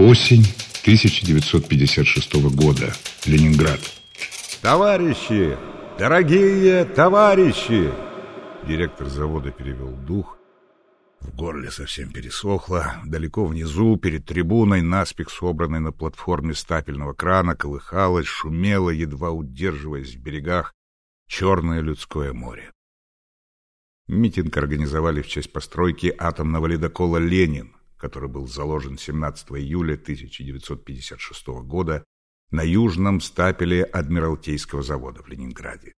Осень 1956 года. Ленинград. Товарищи! Дорогие товарищи! Директор завода перевел дух. В горле совсем пересохло. Далеко внизу, перед трибуной, наспех собранной на платформе стапельного крана, колыхалось, шумело, едва удерживаясь в берегах, черное людское море. Митинг организовали в честь постройки атомного ледокола «Ленин», который был заложен 17 июля 1956 года на южном стапеле Адмиралтейского завода в Ленинграде.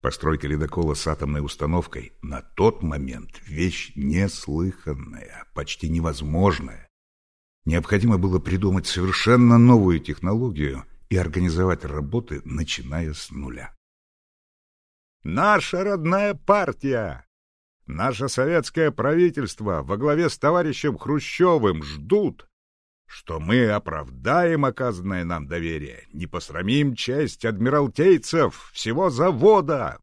Постройка ледокола с атомной установкой на тот момент вещь неслыханная, почти невозможная. Необходимо было придумать совершенно новую технологию и организовать работы, начиная с нуля. «Наша родная партия!» Наше советское правительство во главе с товарищем Хрущевым ждут, что мы оправдаем оказанное нам доверие, не посрамим честь адмиралтейцев всего завода.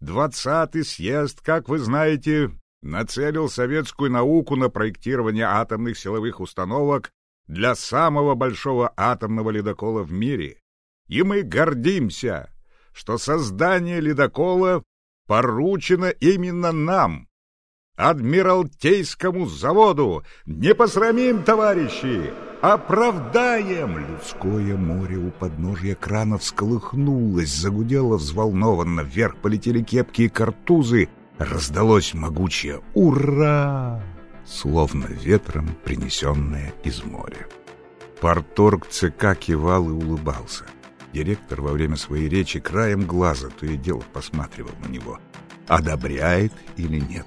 Двадцатый съезд, как вы знаете, нацелил советскую науку на проектирование атомных силовых установок для самого большого атомного ледокола в мире. И мы гордимся, что создание ледокола поручено именно нам, Адмиралтейскому заводу. Не посрамим, товарищи, оправдаем. Людское море у подножья крана всколыхнулось, загудело взволнованно, вверх полетели кепки и картузы, раздалось могучее «Ура!», словно ветром принесенное из моря. Порторг ЦК кивал и улыбался. Директор во время своей речи краем глаза то и дело посматривал на него. Одобряет или нет?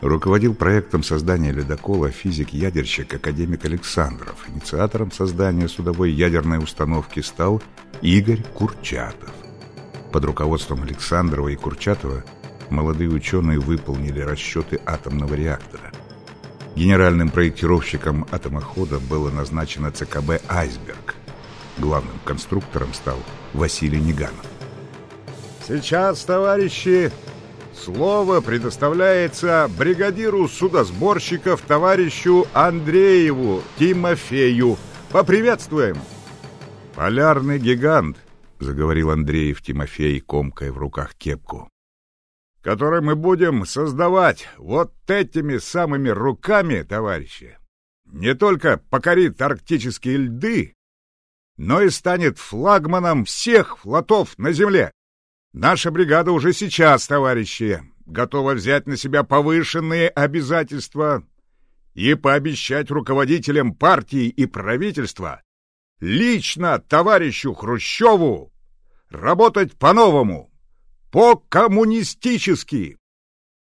Руководил проектом создания ледокола физик-ядерщик академик Александров. Инициатором создания судовой ядерной установки стал Игорь Курчатов. Под руководством Александрова и Курчатова молодые ученые выполнили расчеты атомного реактора. Генеральным проектировщиком атомохода было назначено ЦКБ «Айсберг», Главным конструктором стал Василий Неганов. Сейчас, товарищи, слово предоставляется бригадиру судосборщиков товарищу Андрееву Тимофею. Поприветствуем! Полярный гигант, заговорил Андреев Тимофей, комкая в руках кепку, который мы будем создавать вот этими самыми руками, товарищи, не только покорит арктические льды, но и станет флагманом всех флотов на земле. Наша бригада уже сейчас, товарищи, готова взять на себя повышенные обязательства и пообещать руководителям партии и правительства лично товарищу Хрущеву работать по-новому, по-коммунистически.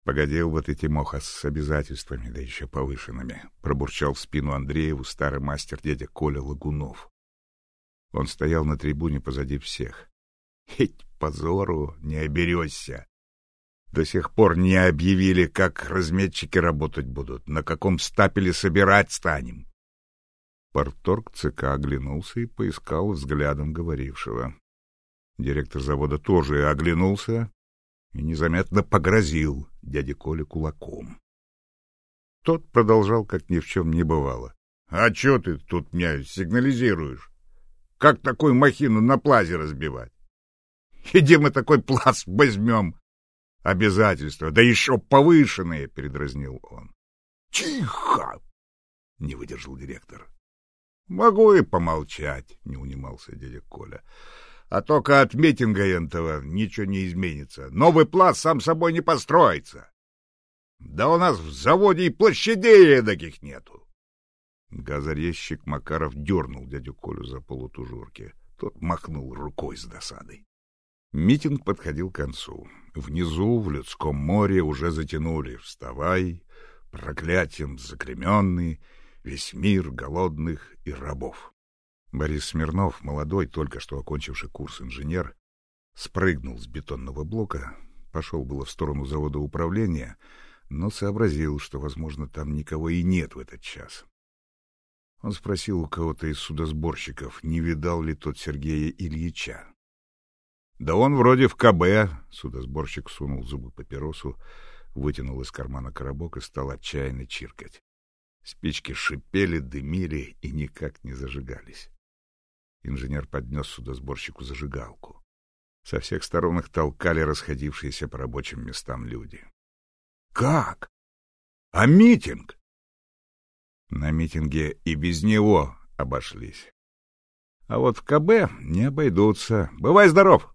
Погодил вот эти моха с обязательствами, да еще повышенными, пробурчал в спину Андрееву старый мастер дядя Коля Лагунов. Он стоял на трибуне позади всех. Ведь позору не оберешься. До сих пор не объявили, как разметчики работать будут, на каком стапеле собирать станем. Порторг ЦК оглянулся и поискал взглядом говорившего. Директор завода тоже оглянулся и незаметно погрозил дяде Коле кулаком. Тот продолжал, как ни в чем не бывало. — А что ты тут меня сигнализируешь? Как такую махину на плазе разбивать? Иди мы такой плац возьмем. Обязательства, да еще повышенные, — передразнил он. Тихо! — не выдержал директор. Могу и помолчать, — не унимался дядя Коля. А только от митинга этого ничего не изменится. Новый плац сам собой не построится. Да у нас в заводе и площадей таких нету. Газорезчик Макаров дернул дядю Колю за полутужурки. Тот махнул рукой с досадой. Митинг подходил к концу. Внизу, в людском море, уже затянули «Вставай!», «Проклятием закременный!», «Весь мир голодных и рабов!». Борис Смирнов, молодой, только что окончивший курс инженер, спрыгнул с бетонного блока, пошел было в сторону завода управления, но сообразил, что, возможно, там никого и нет в этот час. Он спросил у кого-то из судосборщиков, не видал ли тот Сергея Ильича. Да он вроде в КБ. Судосборщик сунул зубы папиросу, вытянул из кармана коробок и стал отчаянно чиркать. Спички шипели, дымили и никак не зажигались. Инженер поднес судосборщику зажигалку. Со всех сторон их толкали расходившиеся по рабочим местам люди. «Как? А митинг?» На митинге и без него обошлись. А вот в КБ не обойдутся. Бывай здоров!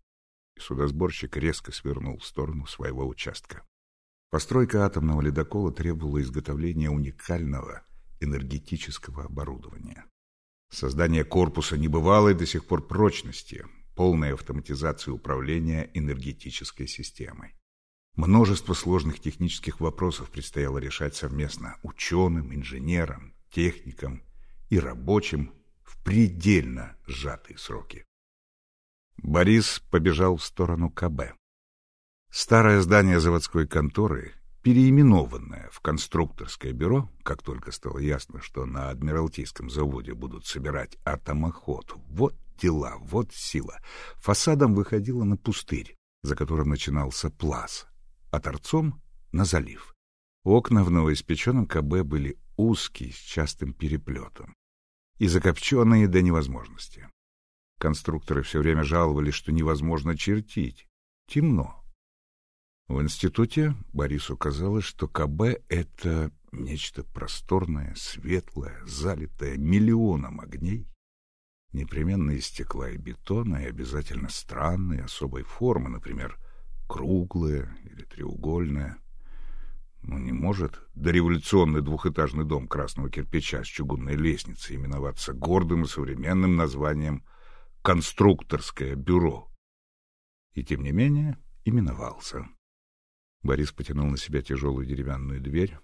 Судосборщик резко свернул в сторону своего участка. Постройка атомного ледокола требовала изготовления уникального энергетического оборудования. Создание корпуса небывалой до сих пор прочности, полная автоматизация управления энергетической системой. Множество сложных технических вопросов предстояло решать совместно ученым, инженерам, техникам и рабочим в предельно сжатые сроки. Борис побежал в сторону КБ. Старое здание заводской конторы, переименованное в конструкторское бюро, как только стало ясно, что на Адмиралтейском заводе будут собирать атомоход, вот дела, вот сила, фасадом выходило на пустырь, за которым начинался плац, а торцом — на залив. Окна в новоиспеченном КБ были узкие, с частым переплетом, и закопченные до невозможности. Конструкторы все время жаловались, что невозможно чертить. Темно. В институте Борису казалось, что КБ — это нечто просторное, светлое, залитое миллионом огней, непременно из стекла и бетона, и обязательно странной, особой формы, например, круглое или треугольное. Но не может дореволюционный двухэтажный дом красного кирпича с чугунной лестницей именоваться гордым и современным названием «Конструкторское бюро». И тем не менее именовался. Борис потянул на себя тяжелую деревянную дверь,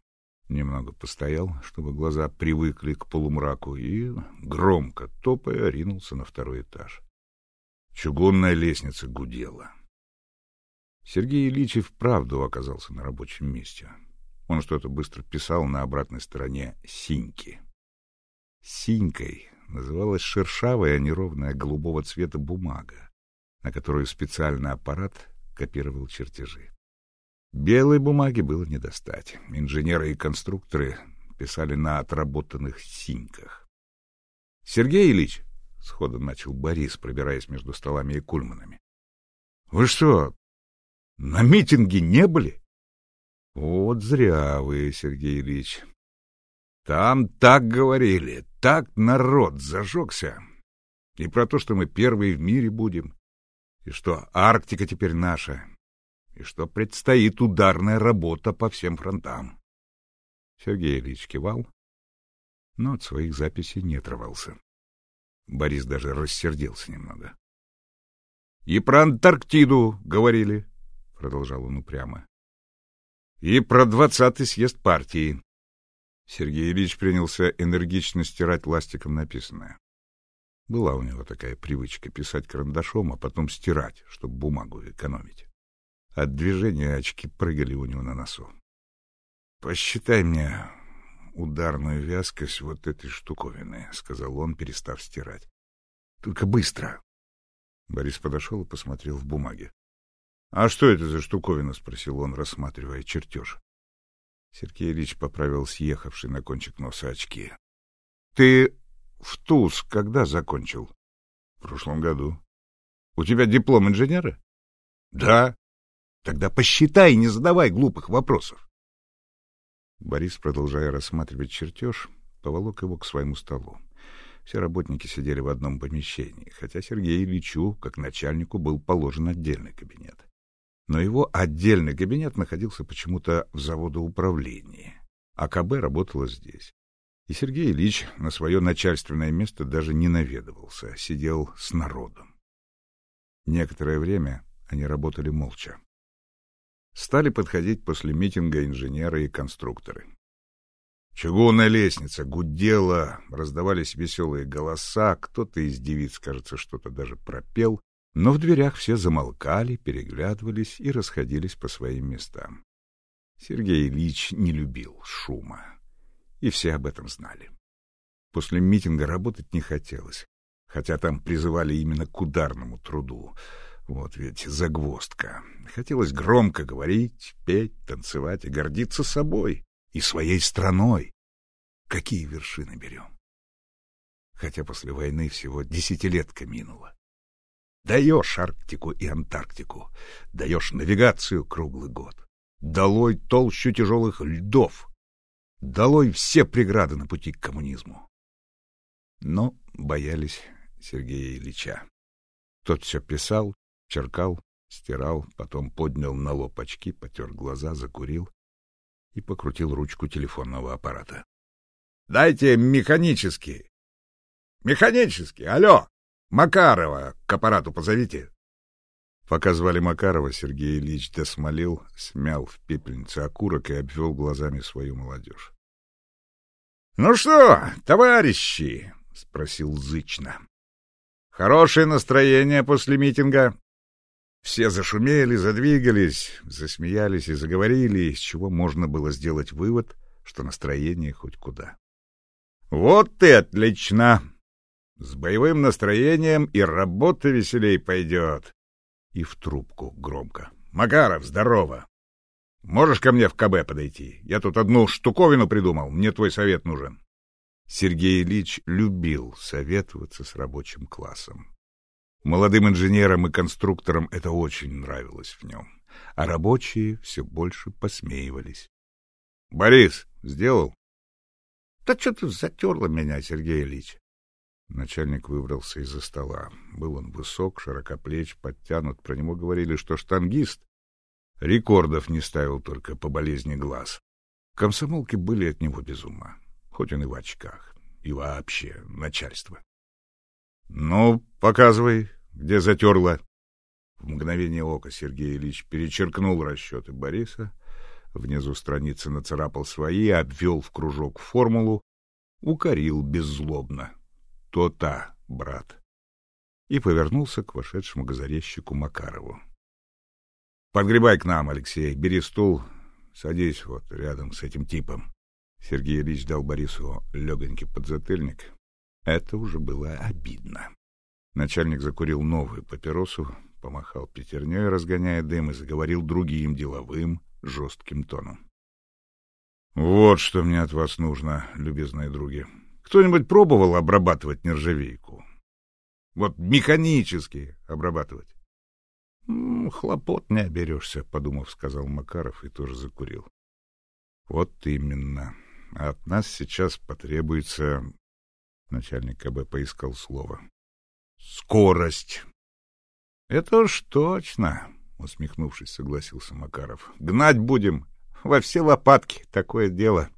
немного постоял, чтобы глаза привыкли к полумраку, и, громко топая, ринулся на второй этаж. Чугунная лестница гудела. Сергей Ильич и вправду оказался на рабочем месте. Он что-то быстро писал на обратной стороне синьки. Синькой называлась шершавая, неровная голубого цвета бумага, на которую специальный аппарат копировал чертежи. Белой бумаги было не достать. Инженеры и конструкторы писали на отработанных синьках. — Сергей Ильич, — сходу начал Борис, пробираясь между столами и кульманами, — вы что, на митинге не были? Вот зря вы, Сергей Ильич. Там так говорили, так народ зажегся. И про то, что мы первые в мире будем, и что Арктика теперь наша, и что предстоит ударная работа по всем фронтам. Сергей Ильич кивал, но от своих записей не отрывался. Борис даже рассердился немного. — И про Антарктиду говорили, — продолжал он упрямо и про двадцатый съезд партии. Сергей Ильич принялся энергично стирать ластиком написанное. Была у него такая привычка писать карандашом, а потом стирать, чтобы бумагу экономить. От движения очки прыгали у него на носу. — Посчитай мне ударную вязкость вот этой штуковины, — сказал он, перестав стирать. — Только быстро. Борис подошел и посмотрел в бумаге. А что это за штуковина? — спросил он, рассматривая чертеж. Сергей Ильич поправил съехавший на кончик носа очки. — Ты в ТУЗ когда закончил? — В прошлом году. — У тебя диплом инженера? — Да. — Тогда посчитай, не задавай глупых вопросов. Борис, продолжая рассматривать чертеж, поволок его к своему столу. Все работники сидели в одном помещении, хотя Сергею Ильичу, как начальнику, был положен отдельный кабинет но его отдельный кабинет находился почему-то в заводоуправлении, а КБ работала здесь. И Сергей Ильич на свое начальственное место даже не наведывался, сидел с народом. Некоторое время они работали молча. Стали подходить после митинга инженеры и конструкторы. Чугунная лестница гудела, раздавались веселые голоса, кто-то из девиц, кажется, что-то даже пропел, но в дверях все замолкали, переглядывались и расходились по своим местам. Сергей Ильич не любил шума, и все об этом знали. После митинга работать не хотелось, хотя там призывали именно к ударному труду. Вот ведь загвоздка. Хотелось громко говорить, петь, танцевать и гордиться собой и своей страной. какие вершины берем? Хотя после войны всего десятилетка минула. Даешь Арктику и Антарктику, даешь навигацию круглый год. Долой толщу тяжелых льдов. Долой все преграды на пути к коммунизму. Но боялись Сергея Ильича. Тот все писал, черкал, стирал, потом поднял на лоб очки, потер глаза, закурил и покрутил ручку телефонного аппарата. — Дайте механический. — Механический, алло! Макарова к аппарату позовите. Пока звали Макарова, Сергей Ильич досмолил, смял в пепельнице окурок и обвел глазами свою молодежь. — Ну что, товарищи? — спросил зычно. — Хорошее настроение после митинга? Все зашумели, задвигались, засмеялись и заговорили, из чего можно было сделать вывод, что настроение хоть куда. — Вот ты отлично! С боевым настроением и работа веселей пойдет. И в трубку громко. — Макаров, здорово! Можешь ко мне в КБ подойти? Я тут одну штуковину придумал, мне твой совет нужен. Сергей Ильич любил советоваться с рабочим классом. Молодым инженерам и конструкторам это очень нравилось в нем, а рабочие все больше посмеивались. — Борис, сделал? — Да что ты затерла меня, Сергей Ильич? Начальник выбрался из-за стола. Был он высок, широкоплеч, подтянут. Про него говорили, что штангист. Рекордов не ставил только по болезни глаз. Комсомолки были от него без ума, хоть он и в очках, и вообще начальство. Ну, показывай, где затерла. В мгновение ока Сергей Ильич перечеркнул расчеты Бориса, внизу страницы нацарапал свои, обвел в кружок формулу, укорил беззлобно. То-то, брат. И повернулся к вошедшему газорезчику Макарову. Подгребай к нам, Алексей, бери стул, садись вот рядом с этим типом. Сергей Ильич дал Борису легонький подзатыльник, это уже было обидно. Начальник закурил новую папиросу, помахал пятерней, разгоняя дым, и заговорил другим деловым, жестким тоном. — Вот что мне от вас нужно, любезные други. Кто-нибудь пробовал обрабатывать нержавейку? Вот механически обрабатывать? — Хлопот не оберешься, — подумав, сказал Макаров и тоже закурил. — Вот именно. от нас сейчас потребуется Начальник КБ поискал слово. «Скорость!» «Это уж точно!» — усмехнувшись, согласился Макаров. «Гнать будем во все лопатки, такое дело.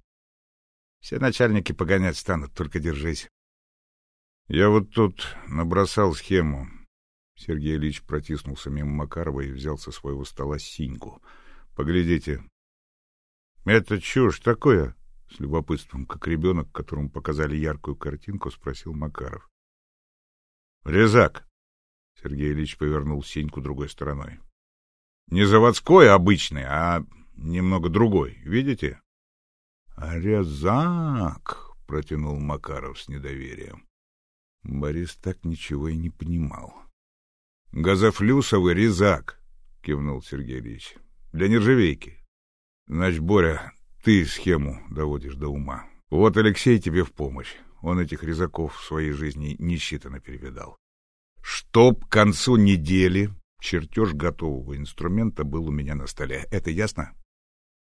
Все начальники погонять станут, только держись». «Я вот тут набросал схему». Сергей Ильич протиснулся мимо Макарова и взял со своего стола синьку. «Поглядите». «Это чушь такое?» С любопытством, как ребенок, которому показали яркую картинку, спросил Макаров. — Резак! — Сергей Ильич повернул синьку другой стороной. — Не заводской обычный, а немного другой. Видите? — Резак! — протянул Макаров с недоверием. Борис так ничего и не понимал. — Газофлюсовый резак! — кивнул Сергей Ильич. — Для нержавейки. — Значит, Боря, ты схему доводишь до ума. Вот Алексей тебе в помощь. Он этих резаков в своей жизни несчитанно перевидал. Чтоб к концу недели чертеж готового инструмента был у меня на столе. Это ясно?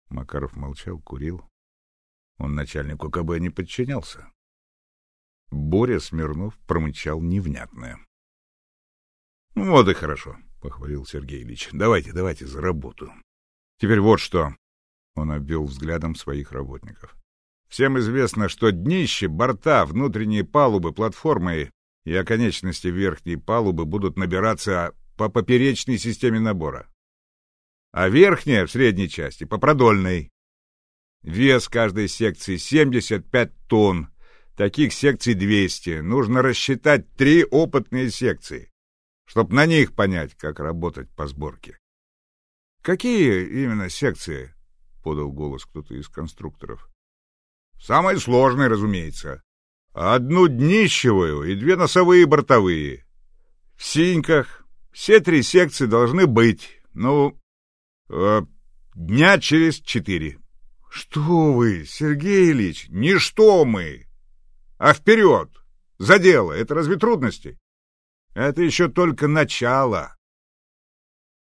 Макаров молчал, курил. Он начальнику КБ не подчинялся. Боря Смирнов промычал невнятное. — Вот и хорошо, — похвалил Сергей Ильич. — Давайте, давайте за работу. Теперь вот что. Он обвел взглядом своих работников. Всем известно, что днище, борта, внутренние палубы, платформы и оконечности верхней палубы будут набираться по поперечной системе набора. А верхняя в средней части по продольной. Вес каждой секции 75 тонн. Таких секций 200. Нужно рассчитать три опытные секции, чтобы на них понять, как работать по сборке. Какие именно секции? подал голос кто-то из конструкторов. Самое сложное, разумеется. Одну днищевую и две носовые бортовые. В синьках все три секции должны быть, ну, э, дня через четыре, Что вы, Сергей Ильич, не что мы, а вперед, за дело. Это разве трудности? Это еще только начало.